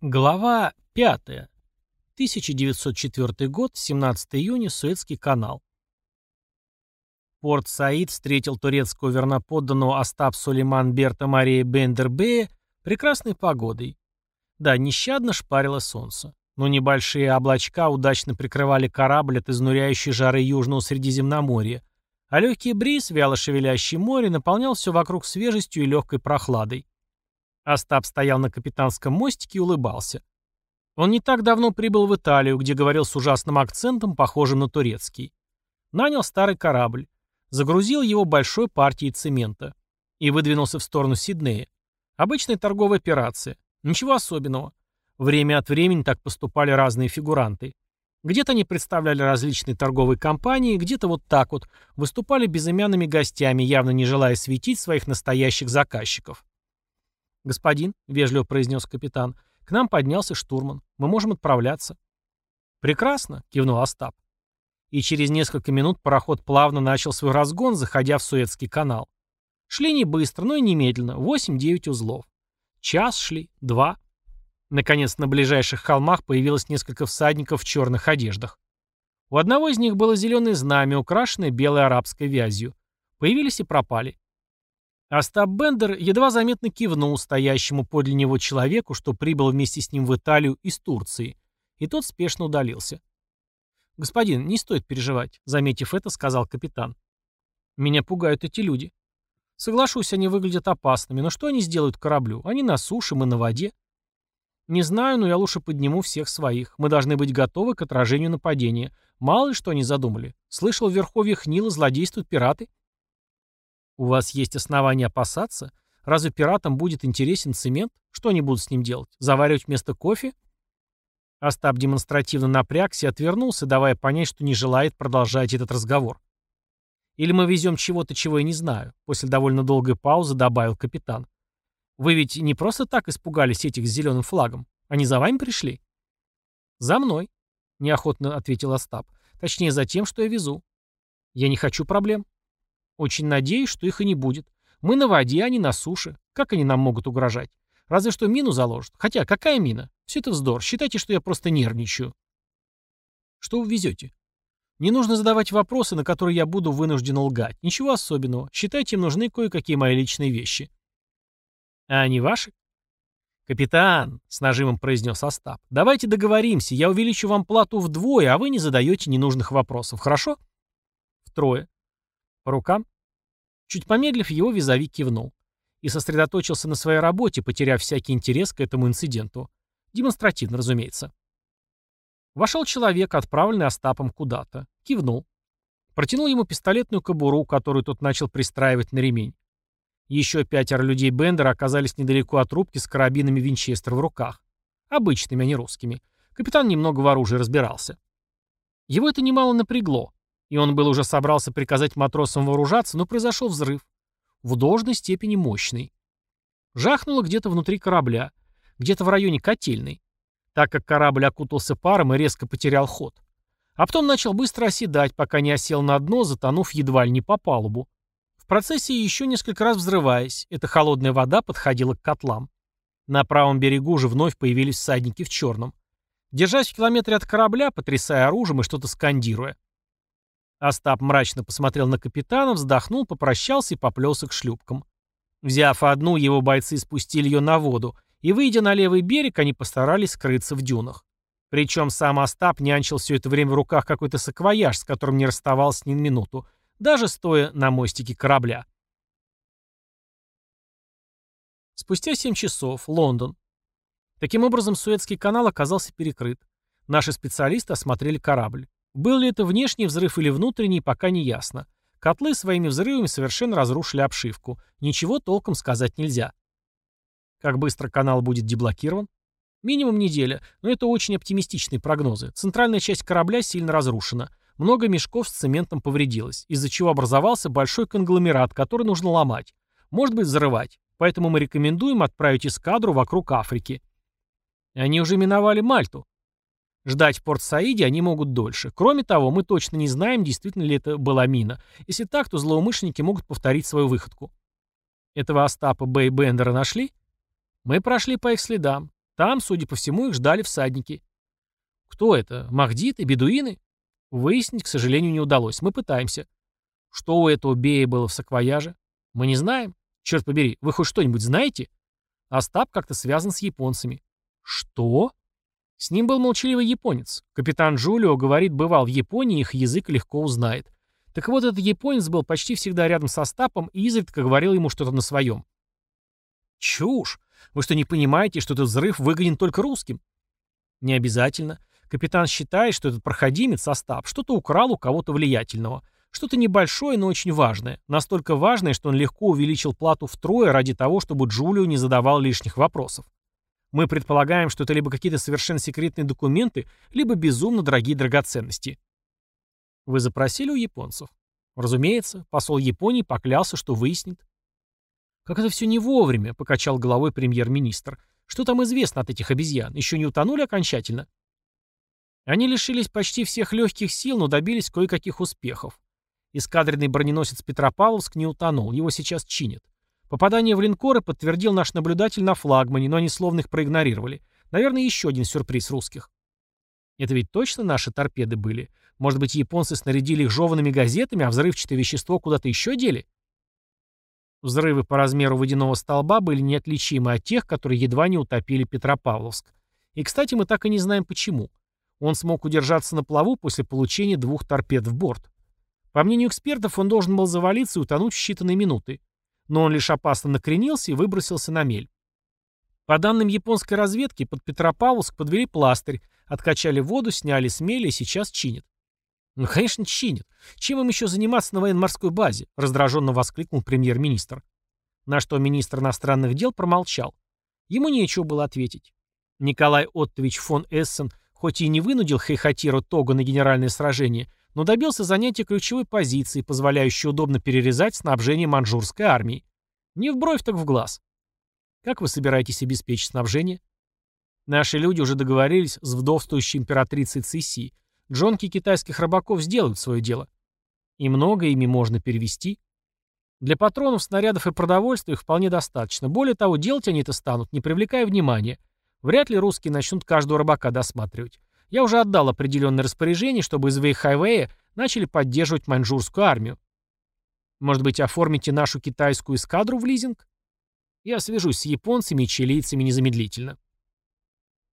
Глава 5. 1904 год, 17 июня, Суэцкий канал. Порт Саид встретил турецкого верноподданного Остап Сулейман Берта Мария Бендербея прекрасной погодой. Да, нещадно шпарило солнце. Но небольшие облачка удачно прикрывали корабль от изнуряющей жары Южного Средиземноморья, а легкий бриз, вяло шевелящий море, наполнял все вокруг свежестью и легкой прохладой. Остап стоял на капитанском мостике и улыбался. Он не так давно прибыл в Италию, где говорил с ужасным акцентом, похожим на турецкий. Нанял старый корабль, загрузил его большой партией цемента и выдвинулся в сторону Сиднея. Обычная торговая операция. Ничего особенного. Время от времени так поступали разные фигуранты. Где-то они представляли различные торговые компании, где-то вот так вот выступали безымянными гостями, явно не желая светить своих настоящих заказчиков. «Господин», — вежливо произнес капитан, — «к нам поднялся штурман. Мы можем отправляться». «Прекрасно», — кивнул Остап. И через несколько минут пароход плавно начал свой разгон, заходя в Суэцкий канал. Шли не быстро, но и немедленно, 8-9 узлов. Час шли, два. Наконец, на ближайших холмах появилось несколько всадников в черных одеждах. У одного из них было зеленое знамя, украшенное белой арабской вязью. Появились и пропали. Остап Бендер едва заметно кивнул стоящему подле него человеку, что прибыл вместе с ним в Италию из Турции, и тот спешно удалился. «Господин, не стоит переживать», — заметив это, сказал капитан. «Меня пугают эти люди. Соглашусь, они выглядят опасными, но что они сделают кораблю? Они на суше, мы на воде». «Не знаю, но я лучше подниму всех своих. Мы должны быть готовы к отражению нападения. Мало ли что они задумали. Слышал, в верховьях Нила злодействуют пираты». У вас есть основания опасаться? Разве пиратам будет интересен цемент? Что они будут с ним делать? Заваривать вместо кофе? Остап демонстративно напрягся и отвернулся, давая понять, что не желает продолжать этот разговор. Или мы везем чего-то, чего я не знаю, после довольно долгой паузы добавил капитан. Вы ведь не просто так испугались этих с зеленым флагом. Они за вами пришли? За мной, неохотно ответил Остап. Точнее, за тем, что я везу. Я не хочу проблем. Очень надеюсь, что их и не будет. Мы на воде, а не на суше. Как они нам могут угрожать? Разве что мину заложат. Хотя, какая мина? Все это вздор. Считайте, что я просто нервничаю. Что вы везете? Не нужно задавать вопросы, на которые я буду вынужден лгать. Ничего особенного. Считайте, им нужны кое-какие мои личные вещи. А они ваши? «Капитан», — с нажимом произнес Остап, — «давайте договоримся, я увеличу вам плату вдвое, а вы не задаете ненужных вопросов, хорошо?» «Втрое. По рукам? Чуть помедлив, его визави кивнул. И сосредоточился на своей работе, потеряв всякий интерес к этому инциденту. Демонстративно, разумеется. Вошел человек, отправленный Остапом куда-то. Кивнул. Протянул ему пистолетную кобуру, которую тот начал пристраивать на ремень. Еще пятеро людей Бендера оказались недалеко от рубки с карабинами Винчестер в руках. Обычными, а не русскими. Капитан немного в оружии разбирался. Его это немало напрягло. И он был уже собрался приказать матросам вооружаться, но произошел взрыв. В должной степени мощный. Жахнуло где-то внутри корабля, где-то в районе котельной, так как корабль окутался паром и резко потерял ход. А потом начал быстро оседать, пока не осел на дно, затонув едва ли не по палубу. В процессе еще несколько раз взрываясь, эта холодная вода подходила к котлам. На правом берегу же вновь появились всадники в черном. Держась в километре от корабля, потрясая оружием и что-то скандируя. Остап мрачно посмотрел на капитана, вздохнул, попрощался и поплелся к шлюпкам. Взяв одну, его бойцы спустили ее на воду, и, выйдя на левый берег, они постарались скрыться в дюнах. Причем сам Остап нянчил все это время в руках какой-то саквояж, с которым не расставался ни на минуту, даже стоя на мостике корабля. Спустя 7 часов. Лондон. Таким образом, Суэцкий канал оказался перекрыт. Наши специалисты осмотрели корабль. Был ли это внешний взрыв или внутренний, пока не ясно. Котлы своими взрывами совершенно разрушили обшивку. Ничего толком сказать нельзя. Как быстро канал будет деблокирован? Минимум неделя, но это очень оптимистичные прогнозы. Центральная часть корабля сильно разрушена. Много мешков с цементом повредилось, из-за чего образовался большой конгломерат, который нужно ломать. Может быть взрывать. Поэтому мы рекомендуем отправить эскадру вокруг Африки. Они уже миновали Мальту. Ждать в Порт-Саиде они могут дольше. Кроме того, мы точно не знаем, действительно ли это была мина. Если так, то злоумышленники могут повторить свою выходку. Этого Остапа Бэй Бендера нашли? Мы прошли по их следам. Там, судя по всему, их ждали всадники. Кто это? Махдиты? Бедуины? Выяснить, к сожалению, не удалось. Мы пытаемся. Что у этого Бея было в саквояже? Мы не знаем. Черт побери, вы хоть что-нибудь знаете? Остап как-то связан с японцами. Что? С ним был молчаливый японец. Капитан Джулио, говорит, бывал в Японии, их язык легко узнает. Так вот, этот японец был почти всегда рядом со Остапом и изредка говорил ему что-то на своем. Чушь! Вы что, не понимаете, что этот взрыв выгоден только русским? Не обязательно. Капитан считает, что этот проходимец, Остап, что-то украл у кого-то влиятельного. Что-то небольшое, но очень важное. Настолько важное, что он легко увеличил плату втрое ради того, чтобы Джулио не задавал лишних вопросов. Мы предполагаем, что это либо какие-то совершенно секретные документы, либо безумно дорогие драгоценности. Вы запросили у японцев? Разумеется, посол Японии поклялся, что выяснит. Как это все не вовремя, покачал головой премьер-министр. Что там известно от этих обезьян? Еще не утонули окончательно? Они лишились почти всех легких сил, но добились кое-каких успехов. Эскадренный броненосец Петропавловск не утонул, его сейчас чинят. Попадание в линкоры подтвердил наш наблюдатель на флагмане, но они словно их проигнорировали. Наверное, еще один сюрприз русских. Это ведь точно наши торпеды были? Может быть, японцы снарядили их жеванными газетами, а взрывчатое вещество куда-то еще дели? Взрывы по размеру водяного столба были неотличимы от тех, которые едва не утопили Петропавловск. И, кстати, мы так и не знаем почему. Он смог удержаться на плаву после получения двух торпед в борт. По мнению экспертов, он должен был завалиться и утонуть в считанные минуты. Но он лишь опасно накренился и выбросился на мель. По данным японской разведки, под Петропавловск подвели пластырь, откачали воду, сняли с мели и сейчас чинят. «Ну, конечно, чинят. Чем им еще заниматься на военно-морской базе?» — раздраженно воскликнул премьер-министр. На что министр иностранных дел промолчал. Ему нечего было ответить. Николай Оттович фон Эссен хоть и не вынудил Хейхатиру Тога на генеральное сражение, но добился занятия ключевой позиции, позволяющей удобно перерезать снабжение маньчжурской армии. Не в бровь, так в глаз. Как вы собираетесь обеспечить снабжение? Наши люди уже договорились с вдовствующей императрицей Циси. Джонки китайских рыбаков сделают свое дело. И много ими можно перевести. Для патронов, снарядов и продовольствия их вполне достаточно. Более того, делать они это станут, не привлекая внимания. Вряд ли русские начнут каждого рыбака досматривать. Я уже отдал определенное распоряжение, чтобы из Вейхайвея начали поддерживать маньчжурскую армию. Может быть, оформите нашу китайскую эскадру в лизинг? Я свяжусь с японцами и чилийцами незамедлительно.